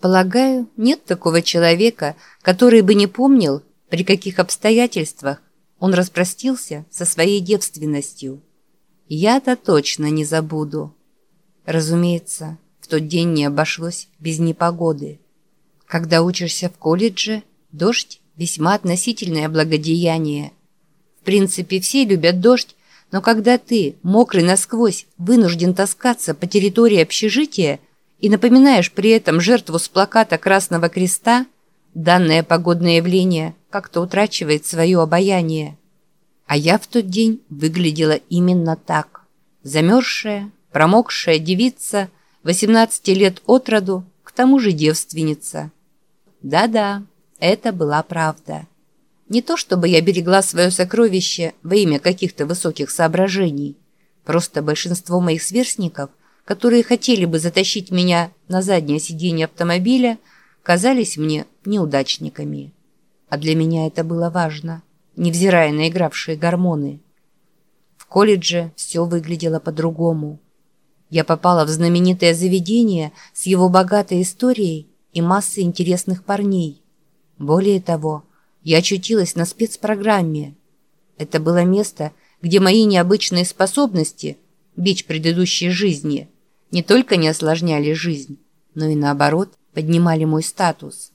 Полагаю, нет такого человека, который бы не помнил, при каких обстоятельствах он распростился со своей девственностью. Я-то точно не забуду. Разумеется, в тот день не обошлось без непогоды. Когда учишься в колледже, дождь – весьма относительное благодеяние. В принципе, все любят дождь, но когда ты, мокрый насквозь, вынужден таскаться по территории общежития и напоминаешь при этом жертву с плаката Красного Креста, данное погодное явление как-то утрачивает свое обаяние. А я в тот день выглядела именно так. Замерзшая, промокшая девица, 18 лет от роду, к тому же девственница. Да-да, это была правда. Не то чтобы я берегла свое сокровище во имя каких-то высоких соображений. Просто большинство моих сверстников, которые хотели бы затащить меня на заднее сиденье автомобиля, казались мне неудачниками. А для меня это было важно, невзирая на игравшие гормоны. В колледже все выглядело по-другому. Я попала в знаменитое заведение с его богатой историей и массой интересных парней. Более того, я очутилась на спецпрограмме. Это было место, где мои необычные способности, бич предыдущей жизни, не только не осложняли жизнь, но и наоборот поднимали мой статус.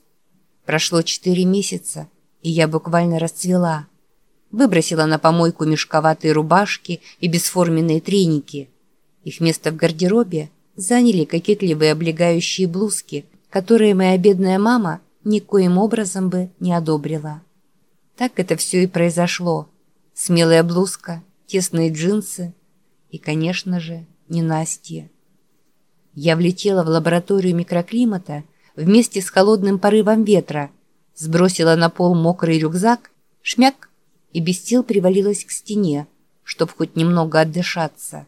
Прошло четыре месяца, и я буквально расцвела. Выбросила на помойку мешковатые рубашки и бесформенные треники. Их место в гардеробе заняли кокетливые облегающие блузки, которые моя бедная мама – никоим образом бы не одобрила. Так это все и произошло. Смелая блузка, тесные джинсы и, конечно же, ненастье. Я влетела в лабораторию микроклимата вместе с холодным порывом ветра, сбросила на пол мокрый рюкзак, шмяк и без сил привалилась к стене, чтобы хоть немного отдышаться.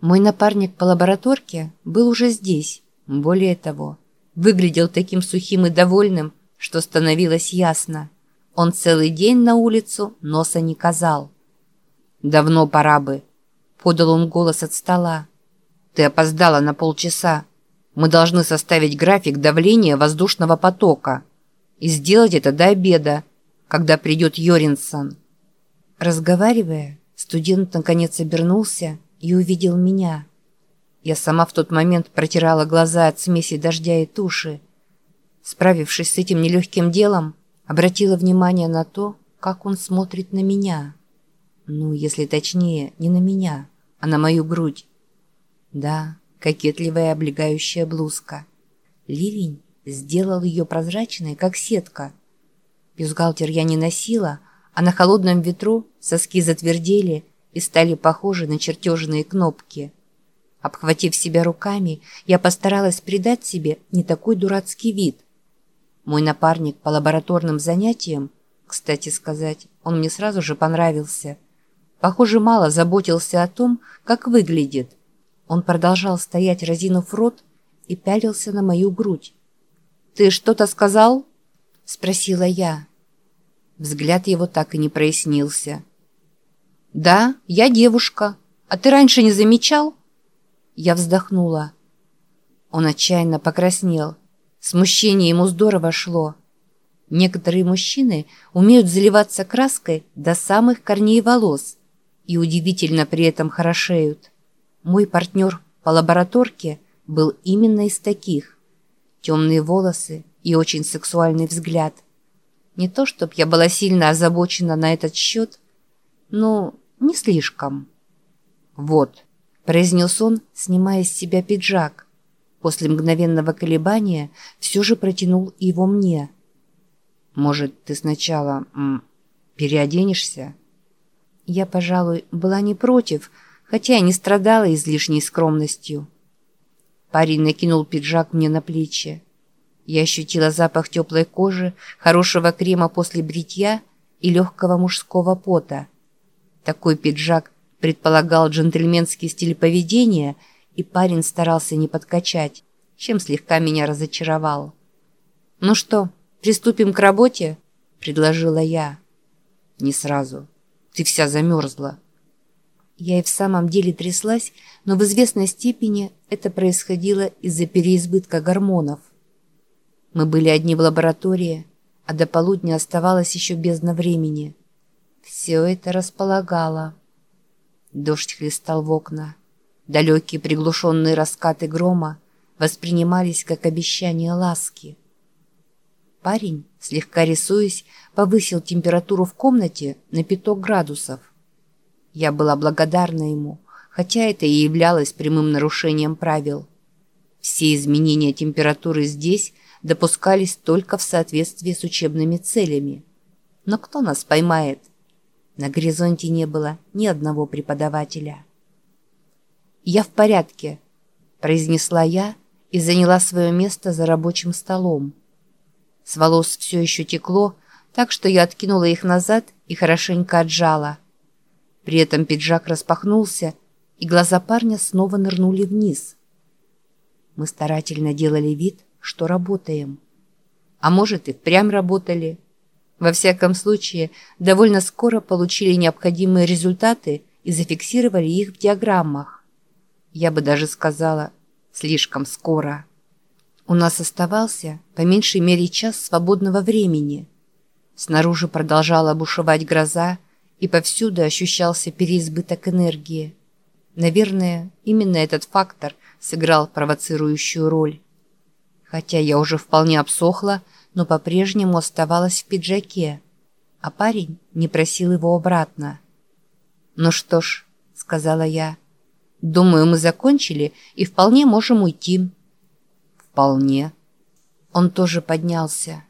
Мой напарник по лабораторке был уже здесь, более того – выглядел таким сухим и довольным, что становилось ясно. Он целый день на улицу носа не казал. «Давно пора бы», — подал он голос от стола. «Ты опоздала на полчаса. Мы должны составить график давления воздушного потока и сделать это до обеда, когда придет Йоринсон». Разговаривая, студент наконец обернулся и увидел меня. Я сама в тот момент протирала глаза от смеси дождя и туши. Справившись с этим нелегким делом, обратила внимание на то, как он смотрит на меня. Ну, если точнее, не на меня, а на мою грудь. Да, кокетливая облегающая блузка. Ливень сделал ее прозрачной, как сетка. Бюстгальтер я не носила, а на холодном ветру соски затвердели и стали похожи на чертежные кнопки – Обхватив себя руками, я постаралась придать себе не такой дурацкий вид. Мой напарник по лабораторным занятиям, кстати сказать, он мне сразу же понравился, похоже, мало заботился о том, как выглядит. Он продолжал стоять, разинув рот, и пялился на мою грудь. «Ты что-то сказал?» — спросила я. Взгляд его так и не прояснился. «Да, я девушка. А ты раньше не замечал?» Я вздохнула. Он отчаянно покраснел. Смущение ему здорово шло. Некоторые мужчины умеют заливаться краской до самых корней волос и удивительно при этом хорошеют. Мой партнер по лабораторке был именно из таких. Темные волосы и очень сексуальный взгляд. Не то, чтоб я была сильно озабочена на этот счет, но не слишком. Вот произнес он, снимая с себя пиджак. После мгновенного колебания все же протянул его мне. «Может, ты сначала м, переоденешься?» Я, пожалуй, была не против, хотя и не страдала излишней скромностью. Парень накинул пиджак мне на плечи. Я ощутила запах теплой кожи, хорошего крема после бритья и легкого мужского пота. Такой пиджак предполагал джентльменский стиль поведения, и парень старался не подкачать, чем слегка меня разочаровал. «Ну что, приступим к работе?» – предложила я. «Не сразу. Ты вся замерзла». Я и в самом деле тряслась, но в известной степени это происходило из-за переизбытка гормонов. Мы были одни в лаборатории, а до полудня оставалось еще бездна времени. Все это располагало. Дождь хлестал в окна. Далекие приглушенные раскаты грома воспринимались как обещание ласки. Парень, слегка рисуясь, повысил температуру в комнате на пяток градусов. Я была благодарна ему, хотя это и являлось прямым нарушением правил. Все изменения температуры здесь допускались только в соответствии с учебными целями. Но кто нас поймает? На горизонте не было ни одного преподавателя. «Я в порядке», – произнесла я и заняла свое место за рабочим столом. С волос все еще текло, так что я откинула их назад и хорошенько отжала. При этом пиджак распахнулся, и глаза парня снова нырнули вниз. Мы старательно делали вид, что работаем. А может, и прям работали. Во всяком случае, довольно скоро получили необходимые результаты и зафиксировали их в диаграммах. Я бы даже сказала, слишком скоро. У нас оставался по меньшей мере час свободного времени. Снаружи продолжала бушевать гроза, и повсюду ощущался переизбыток энергии. Наверное, именно этот фактор сыграл провоцирующую роль. Хотя я уже вполне обсохла, но по-прежнему оставалась в пиджаке, а парень не просил его обратно. «Ну что ж», — сказала я, — «думаю, мы закончили и вполне можем уйти». «Вполне». Он тоже поднялся,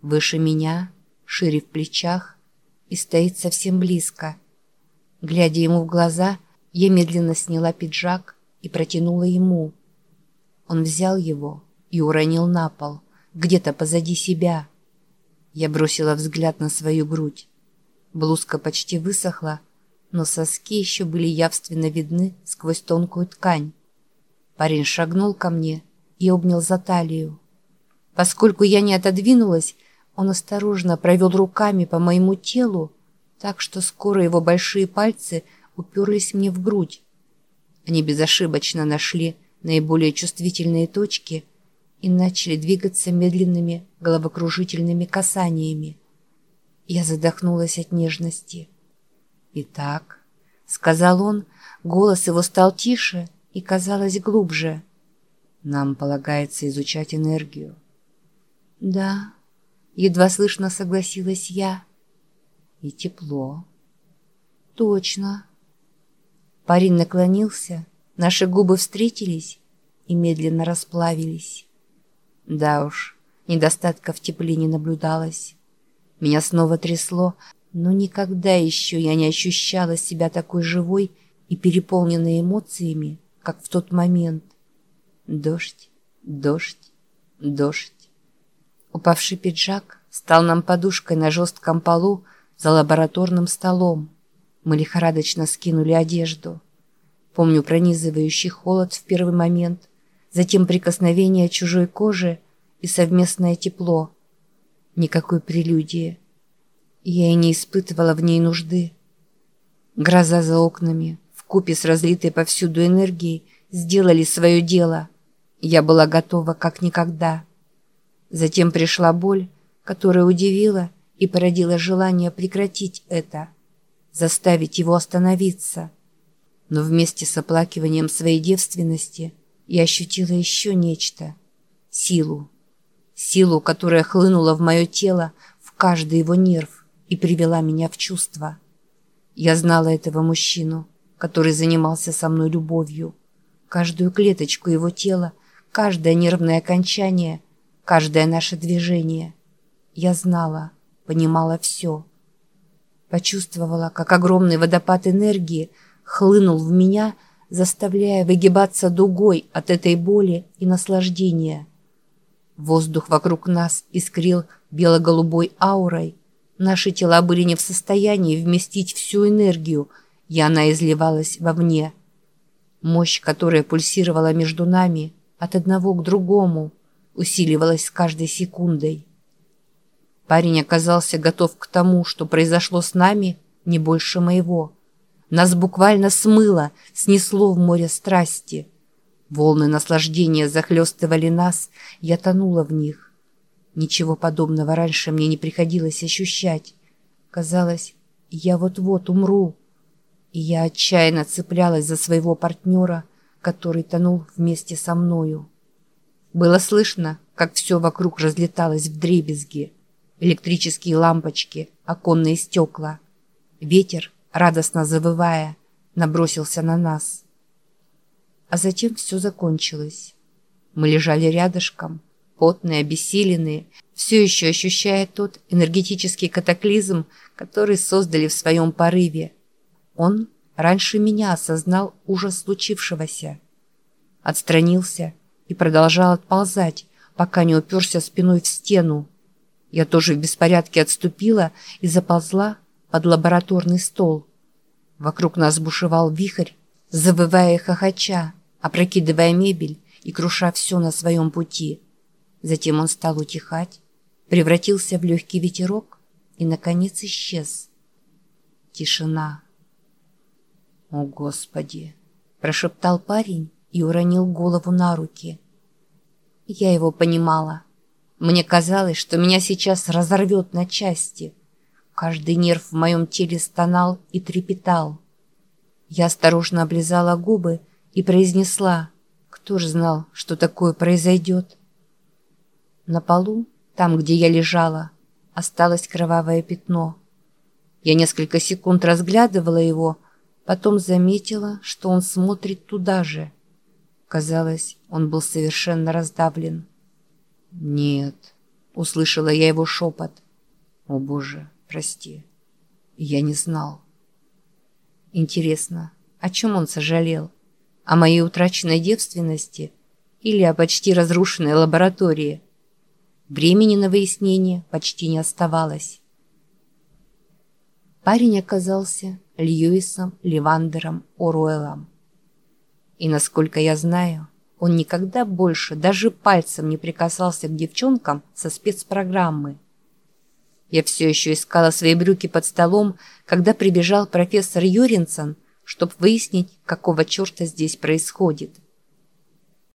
выше меня, шире в плечах, и стоит совсем близко. Глядя ему в глаза, я медленно сняла пиджак и протянула ему. Он взял его и уронил на пол, где-то позади себя. Я бросила взгляд на свою грудь. Блузка почти высохла, но соски еще были явственно видны сквозь тонкую ткань. Парень шагнул ко мне и обнял за талию. Поскольку я не отодвинулась, он осторожно провел руками по моему телу, так что скоро его большие пальцы уперлись мне в грудь. Они безошибочно нашли наиболее чувствительные точки и начали двигаться медленными головокружительными касаниями. Я задохнулась от нежности. «Итак», — сказал он, голос его стал тише и казалось глубже. «Нам полагается изучать энергию». «Да», Едва слышно согласилась я. И тепло. Точно. Парень наклонился, наши губы встретились и медленно расплавились. Да уж, недостатка в тепле не наблюдалось. Меня снова трясло, но никогда еще я не ощущала себя такой живой и переполненной эмоциями, как в тот момент. Дождь, дождь, дождь. Упавший пиджак стал нам подушкой на жестком полу за лабораторным столом. Мы лихорадочно скинули одежду. Помню пронизывающий холод в первый момент, затем прикосновение чужой кожи и совместное тепло. Никакой прелюдии. Я и не испытывала в ней нужды. Гроза за окнами, в купе с разлитой повсюду энергией, сделали свое дело. Я была готова как никогда. Затем пришла боль, которая удивила и породила желание прекратить это, заставить его остановиться. Но вместе с оплакиванием своей девственности я ощутила еще нечто — силу. Силу, которая хлынула в мое тело, в каждый его нерв и привела меня в чувство. Я знала этого мужчину, который занимался со мной любовью. Каждую клеточку его тела, каждое нервное окончание — каждое наше движение. Я знала, понимала все. Почувствовала, как огромный водопад энергии хлынул в меня, заставляя выгибаться дугой от этой боли и наслаждения. Воздух вокруг нас искрил бело-голубой аурой. Наши тела были не в состоянии вместить всю энергию, и она изливалась вовне. Мощь, которая пульсировала между нами от одного к другому, усиливалась с каждой секундой. Парень оказался готов к тому, что произошло с нами, не больше моего. Нас буквально смыло, снесло в море страсти. Волны наслаждения захлестывали нас, я тонула в них. Ничего подобного раньше мне не приходилось ощущать. Казалось, я вот-вот умру. И я отчаянно цеплялась за своего партнера, который тонул вместе со мною. Было слышно, как все вокруг разлеталось в дребезги. Электрические лампочки, оконные стекла. Ветер, радостно завывая, набросился на нас. А затем все закончилось. Мы лежали рядышком, потные, обессиленные, все еще ощущая тот энергетический катаклизм, который создали в своем порыве. Он раньше меня осознал ужас случившегося. Отстранился и продолжал отползать, пока не уперся спиной в стену. Я тоже в беспорядке отступила и заползла под лабораторный стол. Вокруг нас бушевал вихрь, завывая и хохоча, опрокидывая мебель и круша все на своем пути. Затем он стал утихать, превратился в легкий ветерок и, наконец, исчез. Тишина. «О, Господи!» – прошептал парень и уронил голову на руки. Я его понимала. Мне казалось, что меня сейчас разорвет на части. Каждый нерв в моем теле стонал и трепетал. Я осторожно облизала губы и произнесла, кто же знал, что такое произойдет. На полу, там, где я лежала, осталось кровавое пятно. Я несколько секунд разглядывала его, потом заметила, что он смотрит туда же. Казалось, он был совершенно раздавлен. «Нет», — услышала я его шепот. «О, Боже, прости, я не знал». Интересно, о чем он сожалел? О моей утраченной девственности или о почти разрушенной лаборатории? Времени на выяснение почти не оставалось. Парень оказался Льюисом Ливандером Оруэллом. И, насколько я знаю, он никогда больше даже пальцем не прикасался к девчонкам со спецпрограммы. Я все еще искала свои брюки под столом, когда прибежал профессор Юринсон, чтобы выяснить, какого черта здесь происходит.